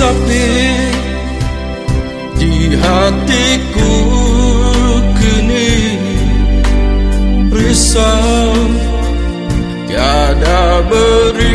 sepi di hatiku kini. Risau tiada beri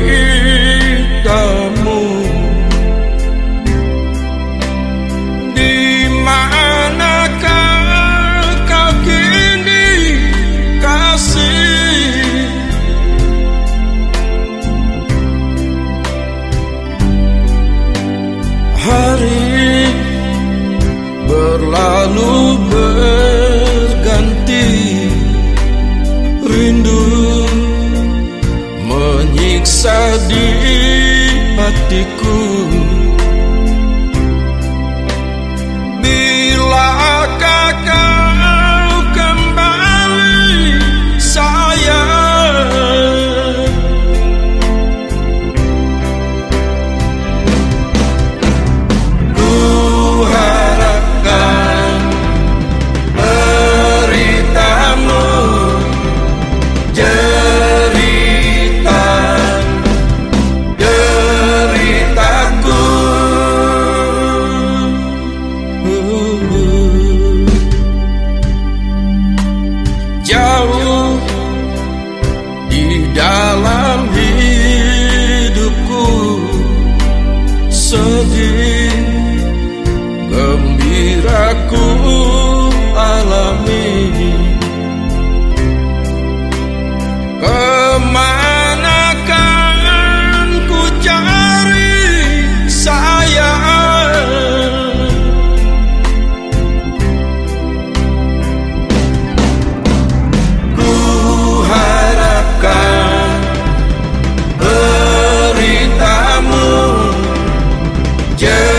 Rindu menyiksa di hatiku dalam hidupku. Sedih gembiraku. Yeah.